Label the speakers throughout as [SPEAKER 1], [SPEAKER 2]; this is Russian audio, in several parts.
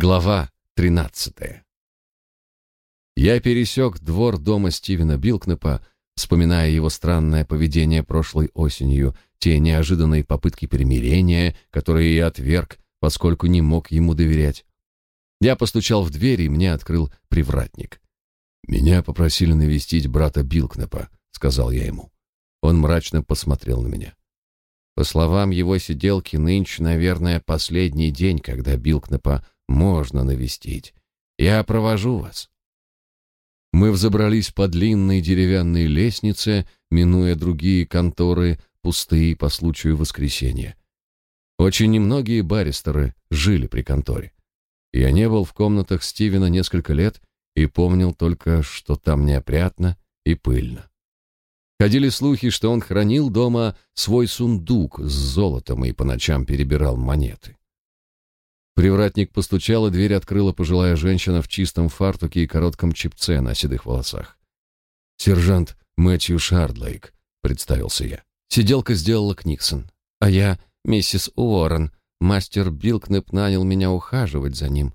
[SPEAKER 1] Глава 13. Я пересек двор дома Стивена Билкнепа, вспоминая его странное поведение прошлой осенью, те неожиданные попытки примирения, которые я отверг, поскольку не мог ему доверять. Я постучал в дверь, и мне открыл привратник. «Меня попросили навестить брата Билкнепа», — сказал я ему. Он мрачно посмотрел на меня. По словам его сиделки, нынче, наверное, последний день, когда Билкнепа можно навестить. Я провожу вас. Мы взобрались по длинной деревянной лестнице, минуя другие конторы, пустые по случаю воскресенья. Очень немногие баристеры жили при конторе. Я не был в комнатах Стивена несколько лет и помнил только, что там неопрятно и пыльно. Ходили слухи, что он хранил дома свой сундук с золотом и по ночам перебирал монеты. Привратник постучал, и дверь открыла пожилая женщина в чистом фартуке и коротком чепце на седых волосах. «Сержант Мэтью Шардлейк», — представился я. Сиделка сделала Книксон. «А я миссис Уоррен. Мастер Билкнеп нанял меня ухаживать за ним.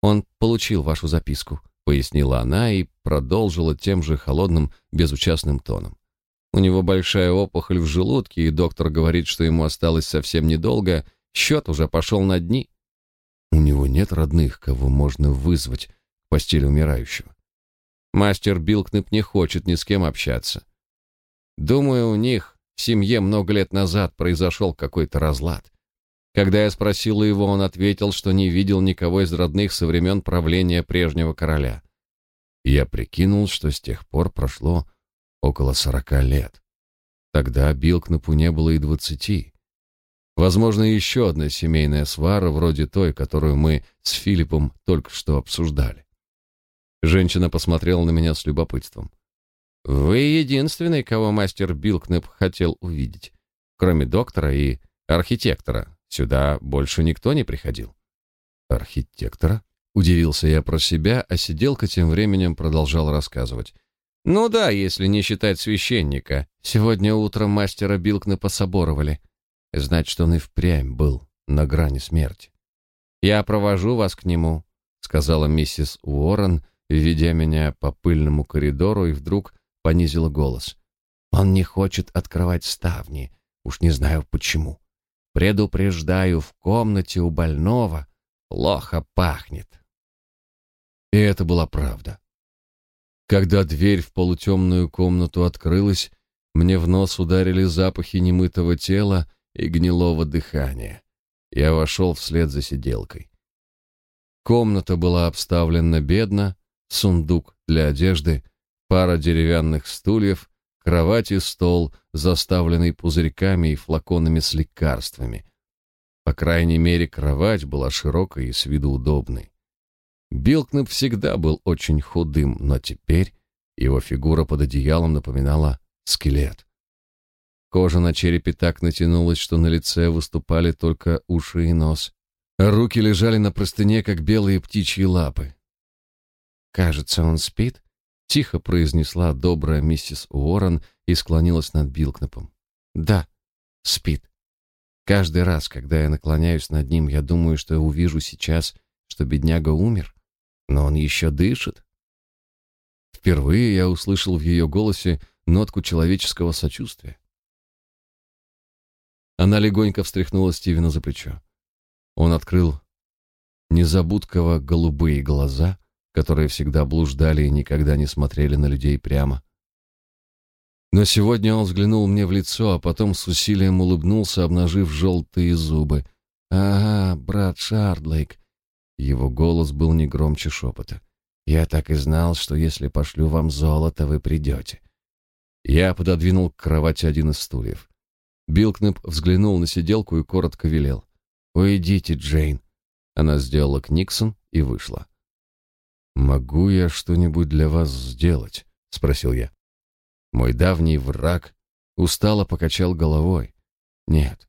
[SPEAKER 1] Он получил вашу записку», — пояснила она и продолжила тем же холодным, безучастным тоном. «У него большая опухоль в желудке, и доктор говорит, что ему осталось совсем недолго. Счет уже пошел на дни». У него нет родных, кого можно вызвать к постели умирающего. Мастер Билкнеп не хочет ни с кем общаться. Думаю, у них в семье много лет назад произошел какой-то разлад. Когда я спросил его, он ответил, что не видел никого из родных со времен правления прежнего короля. Я прикинул, что с тех пор прошло около сорока лет. Тогда Билкнепу не было и двадцати. Возможно, еще одна семейная свара, вроде той, которую мы с Филиппом только что обсуждали. Женщина посмотрела на меня с любопытством. «Вы единственный, кого мастер Билкнеп хотел увидеть. Кроме доктора и архитектора. Сюда больше никто не приходил». «Архитектора?» Удивился я про себя, а сиделка тем временем продолжала рассказывать. «Ну да, если не считать священника. Сегодня утром мастера Билкнепа соборовали. Значит, он и впрямь был на грани смерти. «Я провожу вас к нему», — сказала миссис Уоррен, ведя меня по пыльному коридору, и вдруг понизила голос. «Он не хочет открывать ставни, уж не знаю почему. Предупреждаю, в комнате у больного плохо пахнет». И это была правда. Когда дверь в полутемную комнату открылась, мне в нос ударили запахи немытого тела и гнилого дыхания. Я вошел вслед за сиделкой. Комната была обставлена бедно, сундук для одежды, пара деревянных стульев, кровать и стол, заставленный пузырьками и флаконами с лекарствами. По крайней мере, кровать была широкой и с виду удобной. Билкнеп всегда был очень худым, но теперь его фигура под одеялом напоминала скелет. Кожа на черепе так натянулась, что на лице выступали только уши и нос. Руки лежали на простыне, как белые птичьи лапы. «Кажется, он спит», — тихо произнесла добрая миссис Уоррен и склонилась над Билкнепом. «Да, спит. Каждый раз, когда я наклоняюсь над ним, я думаю, что увижу сейчас, что бедняга умер, но он еще дышит». Впервые я услышал в ее голосе нотку человеческого сочувствия. Она легонько встряхнула Стивена за плечо. Он открыл незабудково голубые глаза, которые всегда блуждали и никогда не смотрели на людей прямо. Но сегодня он взглянул мне в лицо, а потом с усилием улыбнулся, обнажив желтые зубы. «Ага, брат Шардлейк». Его голос был не громче шепота. «Я так и знал, что если пошлю вам золото, вы придете». Я пододвинул к кровати один из стульев. Билкнеп взглянул на сиделку и коротко велел. «Уйдите, Джейн». Она сделала книксон и вышла. «Могу я что-нибудь для вас сделать?» — спросил я. Мой давний враг устало покачал головой. «Нет,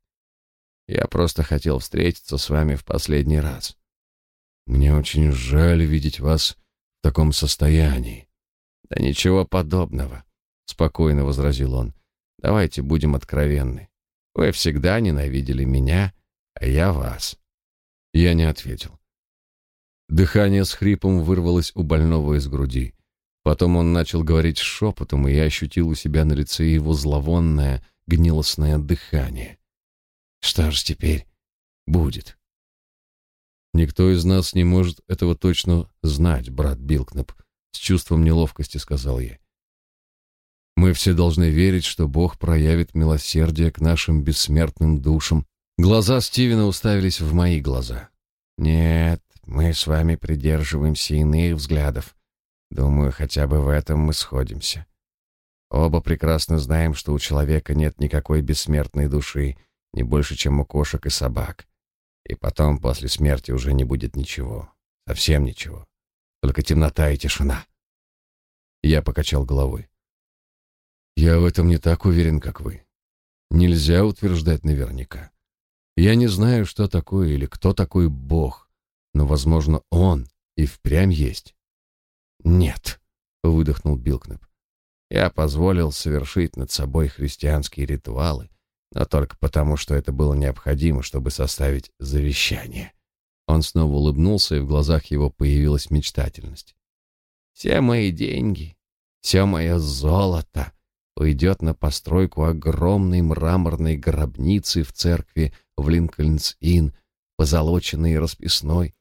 [SPEAKER 1] я просто хотел встретиться с вами в последний раз. Мне очень жаль видеть вас в таком состоянии». «Да ничего подобного», — спокойно возразил он. Давайте будем откровенны. Вы всегда ненавидели меня, а я вас. Я не ответил. Дыхание с хрипом вырвалось у больного из груди. Потом он начал говорить шепотом, и я ощутил у себя на лице его зловонное, гнилостное дыхание. Что ж теперь будет? Никто из нас не может этого точно знать, брат Билкнеп, с чувством неловкости сказал я. Мы все должны верить, что Бог проявит милосердие к нашим бессмертным душам. Глаза Стивена уставились в мои глаза. Нет, мы с вами придерживаемся иных взглядов. Думаю, хотя бы в этом мы сходимся. Оба прекрасно знаем, что у человека нет никакой бессмертной души, не больше, чем у кошек и собак. И потом, после смерти, уже не будет ничего. Совсем ничего. Только темнота и тишина. Я покачал головой. Я в этом не так уверен, как вы. Нельзя утверждать наверняка. Я не знаю, что такое или кто такой Бог, но, возможно, Он и впрямь есть. Нет, выдохнул Билкнеп. Я позволил совершить над собой христианские ритуалы, но только потому, что это было необходимо, чтобы составить завещание. Он снова улыбнулся, и в глазах его появилась мечтательность. Все мои деньги, все мое золото уйдет на постройку огромной мраморной гробницы в церкви в Линкольнс-Инн, позолоченной и расписной,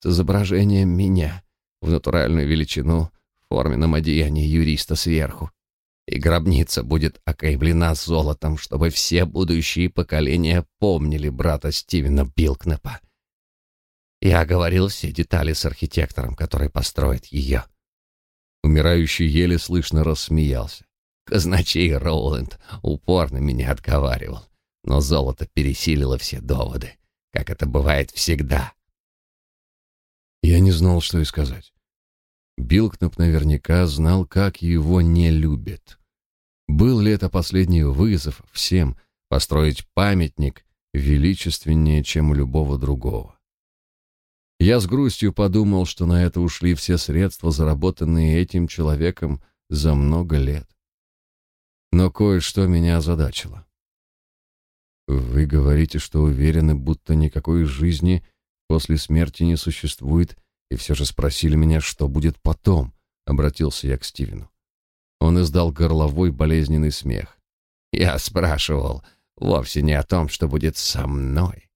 [SPEAKER 1] с изображением меня в натуральную величину в форменном одеянии юриста сверху. И гробница будет окаймлена золотом, чтобы все будущие поколения помнили брата Стивена Билкнепа. Я говорил все детали с архитектором, который построит ее. Умирающий еле слышно рассмеялся. Казначей Роуленд упорно меня отговаривал, но золото пересилило все доводы, как это бывает всегда. Я не знал, что и сказать. Билкнап наверняка знал, как его не любят. Был ли это последний вызов всем построить памятник величественнее, чем у любого другого? Я с грустью подумал, что на это ушли все средства, заработанные этим человеком за много лет. Но кое-что меня озадачило. Вы говорите, что уверены, будто никакой жизни после смерти не существует, и все же спросили меня, что будет потом, обратился я к Стивену. Он издал горловой болезненный смех. Я спрашивал вовсе не о том, что будет со мной.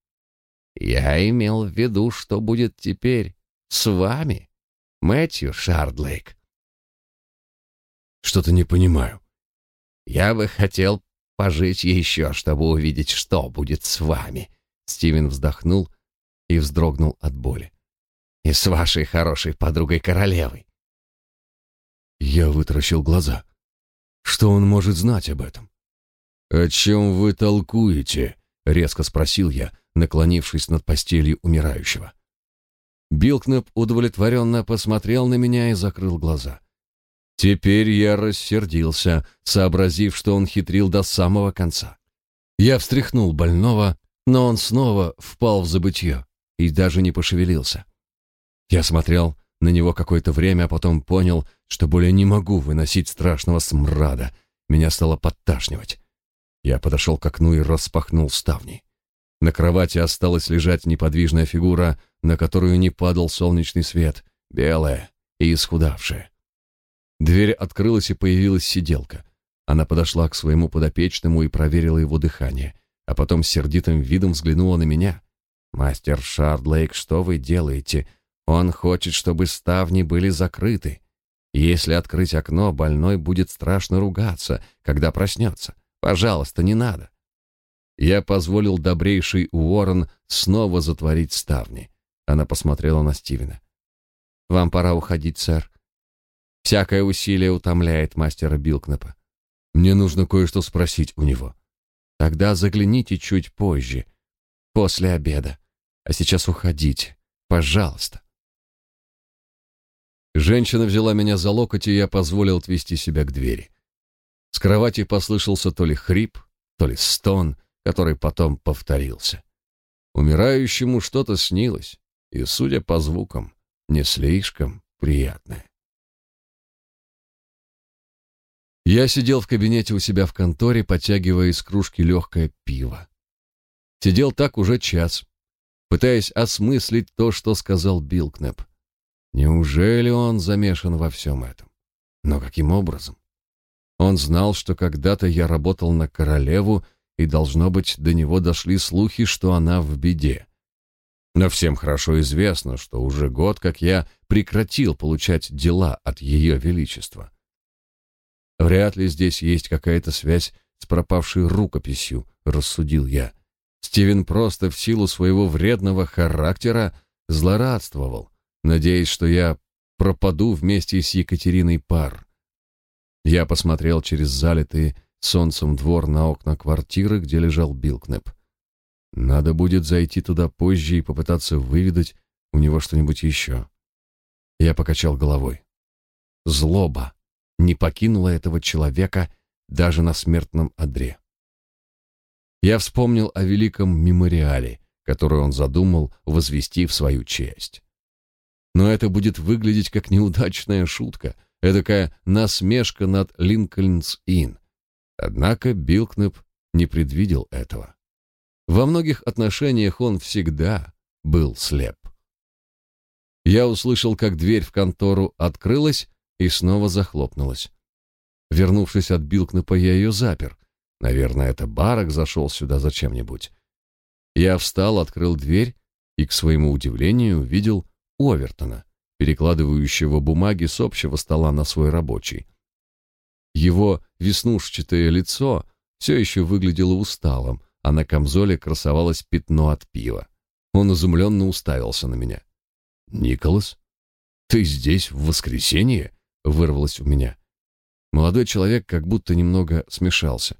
[SPEAKER 1] Я имел в виду, что будет теперь с вами, Мэтью Шардлейк. Что-то не понимаю. Я бы хотел пожить еще, чтобы увидеть, что будет с вами. Стивен вздохнул и вздрогнул от боли. И с вашей хорошей подругой королевой. Я вытаращил глаза. Что он может знать об этом? О чем вы толкуете? резко спросил я, наклонившись над постелью умирающего. Билкнеп удовлетворенно посмотрел на меня и закрыл глаза. Теперь я рассердился, сообразив, что он хитрил до самого конца. Я встряхнул больного, но он снова впал в забытье и даже не пошевелился. Я смотрел на него какое-то время, а потом понял, что более не могу выносить страшного смрада. Меня стало подташнивать. Я подошел к окну и распахнул ставни. На кровати осталась лежать неподвижная фигура, на которую не падал солнечный свет, белая и исхудавшая. Дверь открылась и появилась сиделка. Она подошла к своему подопечному и проверила его дыхание, а потом с сердитым видом взглянула на меня. «Мастер Шардлейк, что вы делаете? Он хочет, чтобы ставни были закрыты. Если открыть окно, больной будет страшно ругаться, когда проснется. Пожалуйста, не надо». Я позволил добрейшей Уоррен снова затворить ставни. Она посмотрела на Стивена. «Вам пора уходить, сэр. Всякое усилие утомляет мастера Билкнепа. Мне нужно кое-что спросить у него. Тогда загляните чуть позже, после обеда. А сейчас уходите, пожалуйста. Женщина взяла меня за локоть, и я позволил отвести себя к двери. С кровати послышался то ли хрип, то ли стон, который потом повторился. Умирающему что-то снилось, и, судя по звукам, не слишком приятное. Я сидел в кабинете у себя в конторе, потягивая из кружки легкое пиво. Сидел так уже час, пытаясь осмыслить то, что сказал Билкнеп. Неужели он замешан во всем этом? Но каким образом? Он знал, что когда-то я работал на королеву, и, должно быть, до него дошли слухи, что она в беде. Но всем хорошо известно, что уже год, как я прекратил получать дела от ее величества. Вряд ли здесь есть какая-то связь с пропавшей рукописью, рассудил я. Стивен просто в силу своего вредного характера злорадствовал, надеясь, что я пропаду вместе с Екатериной Пар. Я посмотрел через залитый солнцем двор на окна квартиры, где лежал Билкнеп. Надо будет зайти туда позже и попытаться выведать у него что-нибудь еще. Я покачал головой. Злоба не покинула этого человека даже на смертном одре. Я вспомнил о великом мемориале, который он задумал возвести в свою честь. Но это будет выглядеть как неудачная шутка, эдакая насмешка над Линкольнс-Инн. Однако Билкнеп не предвидел этого. Во многих отношениях он всегда был слеп. Я услышал, как дверь в контору открылась и снова захлопнулась. Вернувшись от Билкнепа, я ее запер. Наверное, это Барак зашел сюда за чем-нибудь. Я встал, открыл дверь и, к своему удивлению, увидел Овертона, перекладывающего бумаги с общего стола на свой рабочий. Его веснушчатое лицо все еще выглядело усталым, а на камзоле красовалось пятно от пива. Он изумленно уставился на меня. «Николас, ты здесь в воскресенье?» — вырвалось у меня. Молодой человек как будто немного смешался.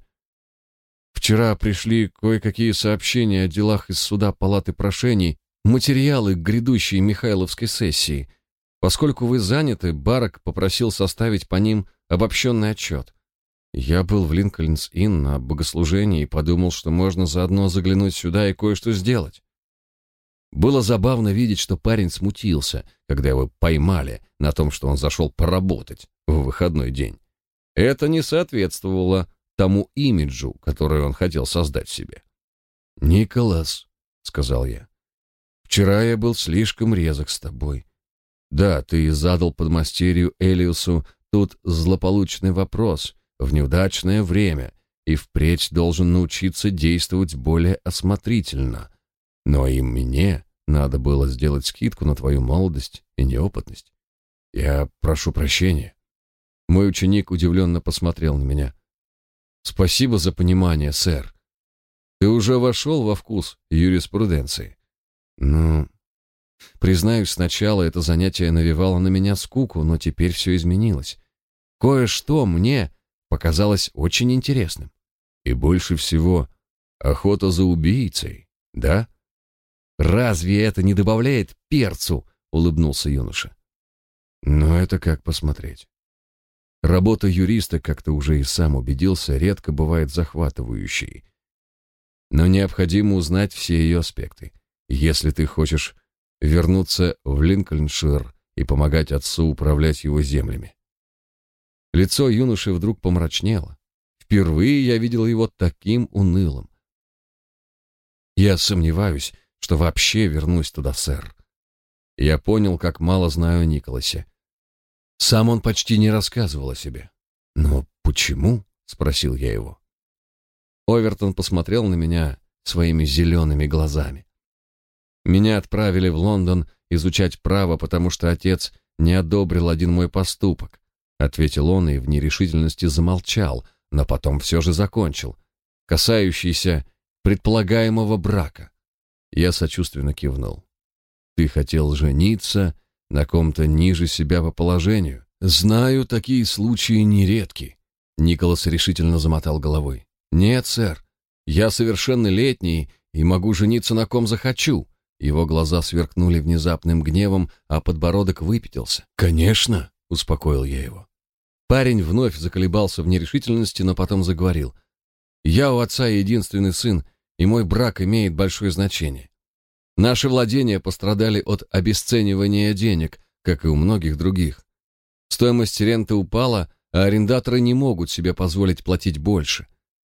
[SPEAKER 1] «Вчера пришли кое-какие сообщения о делах из суда палаты прошений, материалы к грядущей Михайловской сессии. Поскольку вы заняты, Барак попросил составить по ним обобщенный отчет. Я был в Линкольнс-Инн на богослужении и подумал, что можно заодно заглянуть сюда и кое-что сделать. Было забавно видеть, что парень смутился, когда его поймали на том, что он зашел поработать в выходной день. Это не соответствовало тому имиджу, который он хотел создать себе. «Николас», — сказал я, — «вчера я был слишком резок с тобой. Да, ты задал подмастерью Элиусу тут злополучный вопрос — в неудачное время и впредь должен научиться действовать более осмотрительно. Но и мне надо было сделать скидку на твою молодость и неопытность. Я прошу прощения. Мой ученик удивленно посмотрел на меня. Спасибо за понимание, сэр. Ты уже вошел во вкус юриспруденции. Ну, признаюсь, сначала это занятие навевало на меня скуку, но теперь все изменилось. Кое-что мне показалось очень интересным. И больше всего охота за убийцей, да? Разве это не добавляет перцу? улыбнулся юноша. Но это как посмотреть. Работа юриста, как то уже и сам убедился, редко бывает захватывающей. Но необходимо узнать все ее аспекты. Если ты хочешь вернуться в Линкольншир и помогать отцу управлять его землями. Лицо юноши вдруг помрачнело. Впервые я видел его таким унылым. Я сомневаюсь, что вообще вернусь туда, сэр. Я понял, как мало знаю о Николасе. Сам он почти не рассказывал о себе. Но почему? спросил я его. Овертон посмотрел на меня своими зелеными глазами. Меня отправили в Лондон изучать право, потому что отец не одобрил один мой поступок ответил он и в нерешительности замолчал, но потом все же закончил, касающийся предполагаемого брака. Я сочувственно кивнул. Ты хотел жениться на ком-то ниже себя по положению. Знаю, такие случаи нередки. Николас решительно замотал головой. Нет, сэр. Я совершеннолетний и могу жениться на ком захочу. Его глаза сверкнули внезапным гневом, а подбородок выпятился. Конечно, успокоил я его. Парень вновь заколебался в нерешительности, но потом заговорил. «Я у отца единственный сын, и мой брак имеет большое значение. Наши владения пострадали от обесценивания денег, как и у многих других. Стоимость ренты упала, а арендаторы не могут себе позволить платить больше.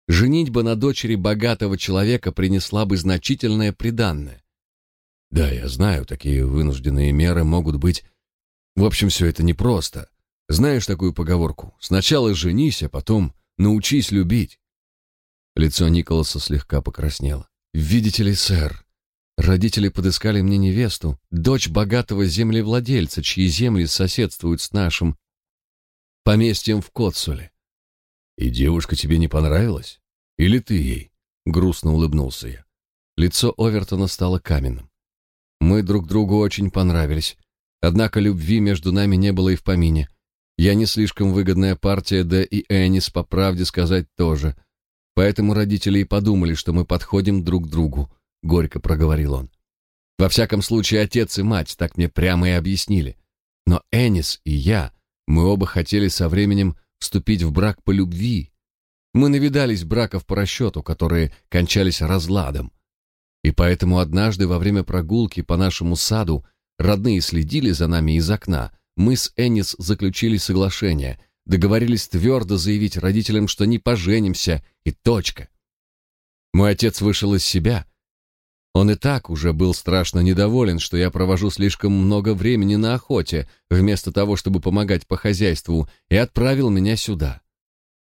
[SPEAKER 1] Женитьба на дочери богатого человека принесла бы значительное приданное. Да, я знаю, такие вынужденные меры могут быть В общем, все это непросто. Знаешь такую поговорку? Сначала женись, а потом научись любить. Лицо Николаса слегка покраснело. Видите ли, сэр, родители подыскали мне невесту, дочь богатого землевладельца, чьи земли соседствуют с нашим поместьем в Котсуле. И девушка тебе не понравилась? Или ты ей? Грустно улыбнулся я. Лицо Овертона стало каменным. Мы друг другу очень понравились. Однако любви между нами не было и в помине. Я не слишком выгодная партия, да и Энис, по правде сказать, тоже. Поэтому родители и подумали, что мы подходим друг к другу, — горько проговорил он. Во всяком случае, отец и мать так мне прямо и объяснили. Но Энис и я, мы оба хотели со временем вступить в брак по любви. Мы навидались браков по расчету, которые кончались разладом. И поэтому однажды во время прогулки по нашему саду Родные следили за нами из окна. Мы с Эннис заключили соглашение, договорились твердо заявить родителям, что не поженимся, и точка. Мой отец вышел из себя. Он и так уже был страшно недоволен, что я провожу слишком много времени на охоте, вместо того, чтобы помогать по хозяйству, и отправил меня сюда.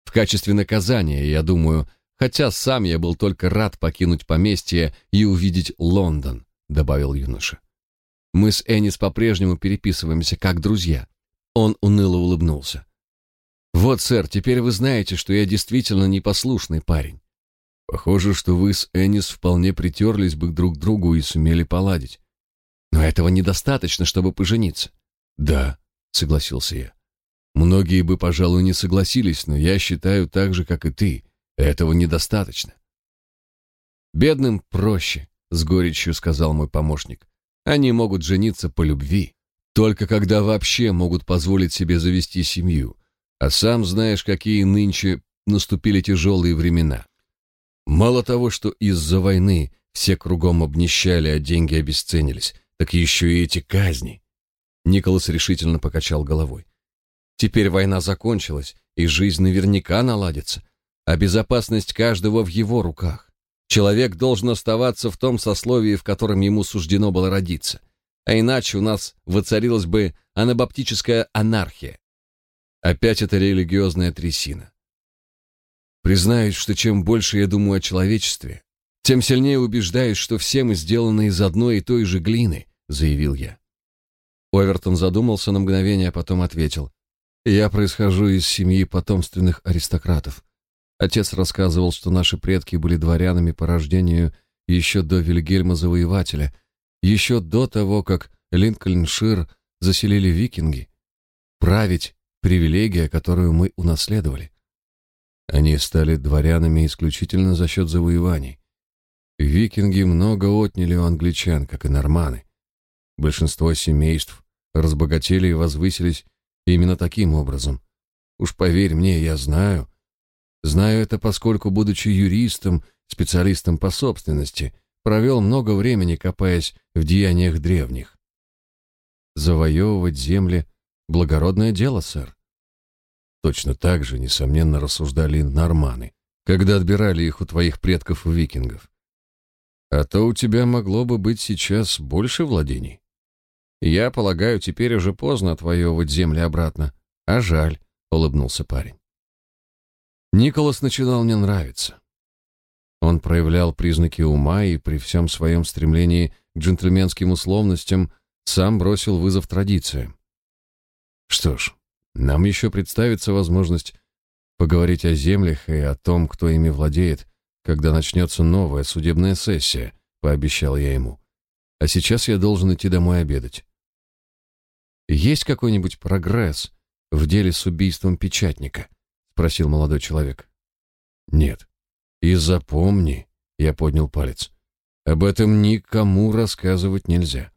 [SPEAKER 1] В качестве наказания, я думаю, хотя сам я был только рад покинуть поместье и увидеть Лондон, добавил юноша. Мы с Энис по-прежнему переписываемся как друзья. Он уныло улыбнулся. Вот, сэр, теперь вы знаете, что я действительно непослушный парень. Похоже, что вы с Энис вполне притерлись бы друг к другу и сумели поладить. Но этого недостаточно, чтобы пожениться. Да, согласился я. Многие бы, пожалуй, не согласились, но я считаю так же, как и ты. Этого недостаточно. Бедным проще, с горечью сказал мой помощник. Они могут жениться по любви, только когда вообще могут позволить себе завести семью. А сам знаешь, какие нынче наступили тяжелые времена. Мало того, что из-за войны все кругом обнищали, а деньги обесценились, так еще и эти казни. Николас решительно покачал головой. Теперь война закончилась, и жизнь наверняка наладится, а безопасность каждого в его руках. Человек должен оставаться в том сословии, в котором ему суждено было родиться. А иначе у нас воцарилась бы анабаптическая анархия. Опять эта религиозная трясина. Признаюсь, что чем больше я думаю о человечестве, тем сильнее убеждаюсь, что все мы сделаны из одной и той же глины, заявил я. Овертон задумался на мгновение, а потом ответил: "Я происхожу из семьи потомственных аристократов. Отец рассказывал, что наши предки были дворянами по рождению еще до Вильгельма Завоевателя, еще до того, как Линкольншир заселили викинги. Править — привилегия, которую мы унаследовали. Они стали дворянами исключительно за счет завоеваний. Викинги много отняли у англичан, как и норманы. Большинство семейств разбогатели и возвысились именно таким образом. Уж поверь мне, я знаю — Знаю это, поскольку, будучи юристом, специалистом по собственности, провел много времени, копаясь в деяниях древних. Завоевывать земли — благородное дело, сэр. Точно так же, несомненно, рассуждали норманы, когда отбирали их у твоих предков-викингов. А то у тебя могло бы быть сейчас больше владений. Я полагаю, теперь уже поздно отвоевывать земли обратно. А жаль, — улыбнулся парень. Николас начинал мне нравиться. Он проявлял признаки ума и при всем своем стремлении к джентльменским условностям сам бросил вызов традициям. Что ж, нам еще представится возможность поговорить о землях и о том, кто ими владеет, когда начнется новая судебная сессия, пообещал я ему. А сейчас я должен идти домой обедать. Есть какой-нибудь прогресс в деле с убийством печатника? спросил молодой человек. Нет. И запомни, я поднял палец. Об этом никому рассказывать нельзя.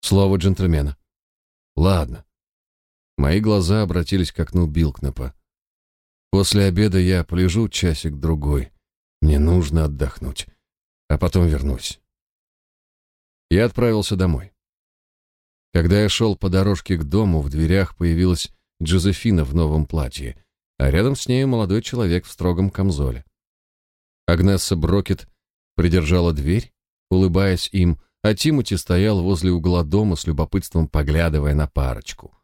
[SPEAKER 1] Слово джентльмена. Ладно. Мои глаза обратились к окну Билкнапа. После обеда я полежу часик-другой. Мне нужно отдохнуть. А потом вернусь. Я отправился домой. Когда я шел по дорожке к дому, в дверях появилась Джозефина в новом платье а рядом с ней молодой человек в строгом камзоле. Агнесса Брокет придержала дверь, улыбаясь им, а Тимоти стоял возле угла дома с любопытством поглядывая на парочку.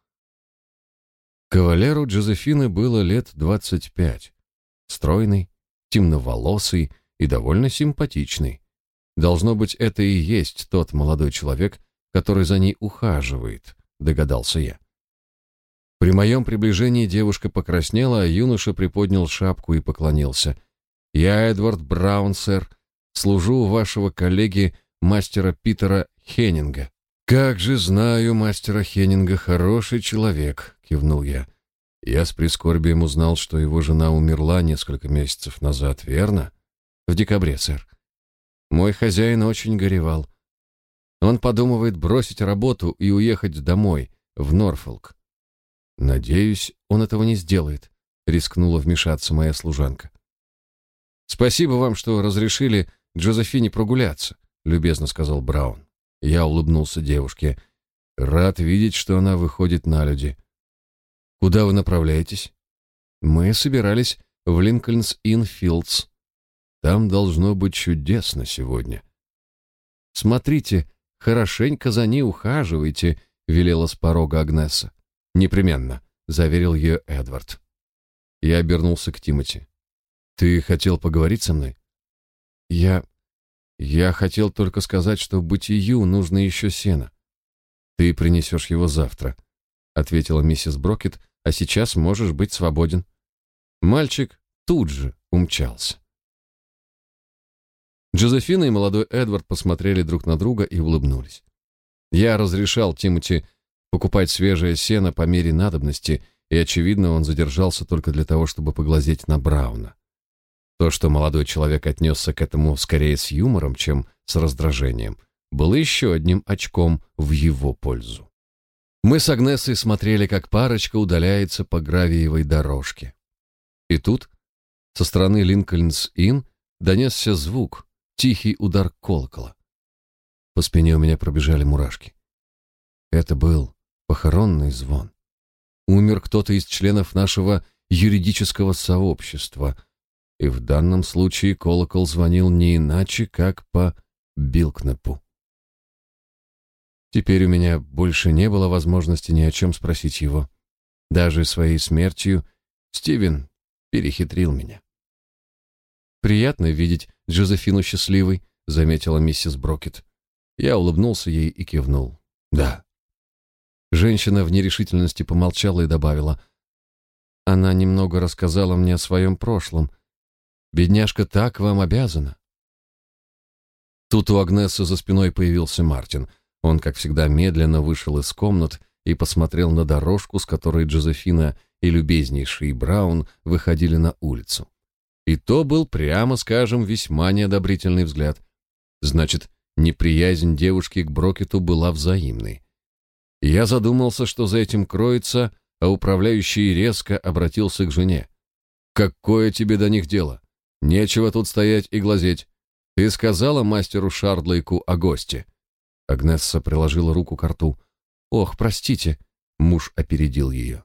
[SPEAKER 1] Кавалеру Джозефины было лет двадцать пять. Стройный, темноволосый и довольно симпатичный. Должно быть, это и есть тот молодой человек, который за ней ухаживает, догадался я. При моем приближении девушка покраснела, а юноша приподнял шапку и поклонился. «Я Эдвард Браун, сэр. Служу у вашего коллеги, мастера Питера Хеннинга». «Как же знаю мастера Хеннинга, хороший человек», — кивнул я. «Я с прискорбием узнал, что его жена умерла несколько месяцев назад, верно?» «В декабре, сэр». Мой хозяин очень горевал. Он подумывает бросить работу и уехать домой, в Норфолк. Надеюсь, он этого не сделает, рискнула вмешаться моя служанка. Спасибо вам, что разрешили Джозефине прогуляться, любезно сказал Браун. Я улыбнулся девушке. Рад видеть, что она выходит на люди. Куда вы направляетесь? Мы собирались в Линкольнс-Ин-Филдс. Там должно быть чудесно сегодня. Смотрите, хорошенько за ней ухаживайте, велела с порога Агнеса. Непременно, заверил ее Эдвард. Я обернулся к Тимоти. Ты хотел поговорить со мной? Я я хотел только сказать, что бытию нужно еще сено. Ты принесешь его завтра, ответила миссис Брокет, а сейчас можешь быть свободен. Мальчик тут же умчался. Джозефина и молодой Эдвард посмотрели друг на друга и улыбнулись. Я разрешал Тимоти покупать свежее сено по мере надобности, и, очевидно, он задержался только для того, чтобы поглазеть на Брауна. То, что молодой человек отнесся к этому скорее с юмором, чем с раздражением, было еще одним очком в его пользу. Мы с Агнесой смотрели, как парочка удаляется по гравиевой дорожке. И тут, со стороны Линкольнс-Инн, донесся звук, тихий удар колокола. По спине у меня пробежали мурашки. Это был похоронный звон. Умер кто-то из членов нашего юридического сообщества, и в данном случае колокол звонил не иначе, как по Билкнепу. Теперь у меня больше не было возможности ни о чем спросить его. Даже своей смертью Стивен перехитрил меня. «Приятно видеть Джозефину счастливой», — заметила миссис Брокет. Я улыбнулся ей и кивнул. «Да, Женщина в нерешительности помолчала и добавила. Она немного рассказала мне о своем прошлом. Бедняжка так вам обязана. Тут у Агнесы за спиной появился Мартин. Он, как всегда, медленно вышел из комнат и посмотрел на дорожку, с которой Джозефина и любезнейший Браун выходили на улицу. И то был, прямо скажем, весьма неодобрительный взгляд. Значит, неприязнь девушки к Брокету была взаимной. Я задумался, что за этим кроется, а управляющий резко обратился к жене. «Какое тебе до них дело? Нечего тут стоять и глазеть. Ты сказала мастеру Шардлейку о госте?» Агнесса приложила руку к рту. «Ох, простите», — муж опередил ее.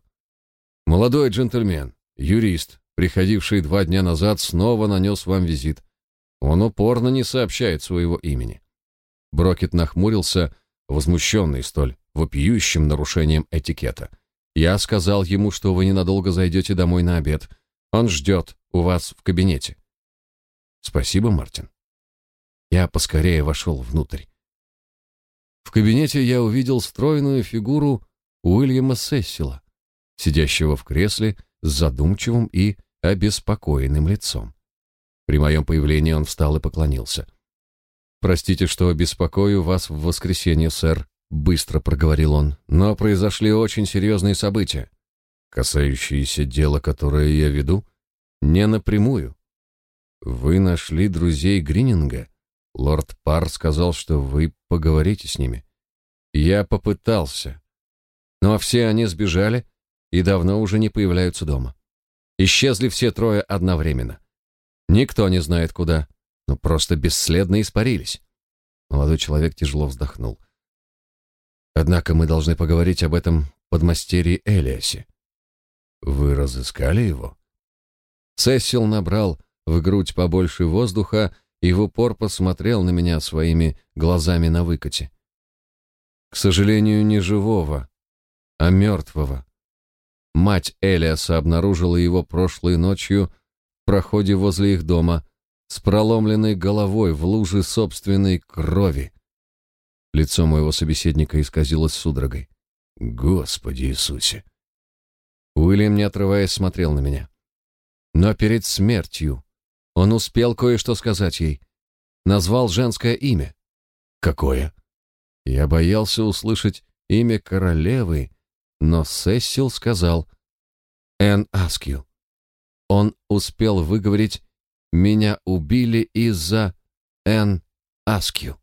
[SPEAKER 1] «Молодой джентльмен, юрист, приходивший два дня назад, снова нанес вам визит. Он упорно не сообщает своего имени». Брокет нахмурился, возмущенный столь вопиющим нарушением этикета. Я сказал ему, что вы ненадолго зайдете домой на обед. Он ждет у вас в кабинете. Спасибо, Мартин. Я поскорее вошел внутрь. В кабинете я увидел стройную фигуру Уильяма Сессила, сидящего в кресле с задумчивым и обеспокоенным лицом. При моем появлении он встал и поклонился. «Простите, что беспокою вас в воскресенье, сэр», быстро проговорил он. Но произошли очень серьезные события, касающиеся дела, которое я веду, не напрямую. Вы нашли друзей Грининга? Лорд Пар сказал, что вы поговорите с ними. Я попытался, но все они сбежали и давно уже не появляются дома. Исчезли все трое одновременно. Никто не знает куда, но просто бесследно испарились. Молодой человек тяжело вздохнул. Однако мы должны поговорить об этом подмастерье Элиасе. Вы разыскали его? Сесил набрал в грудь побольше воздуха и в упор посмотрел на меня своими глазами на выкате. К сожалению, не живого, а мертвого. Мать Элиаса обнаружила его прошлой ночью в проходе возле их дома с проломленной головой в луже собственной крови. Лицо моего собеседника исказилось судорогой. Господи Иисусе! Уильям, не отрываясь, смотрел на меня. Но перед смертью он успел кое-что сказать ей. Назвал женское имя. Какое? Я боялся услышать имя королевы, но Сесил сказал «Эн Аскью». Он успел выговорить «Меня убили из-за Эн Аскью».